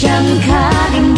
jangan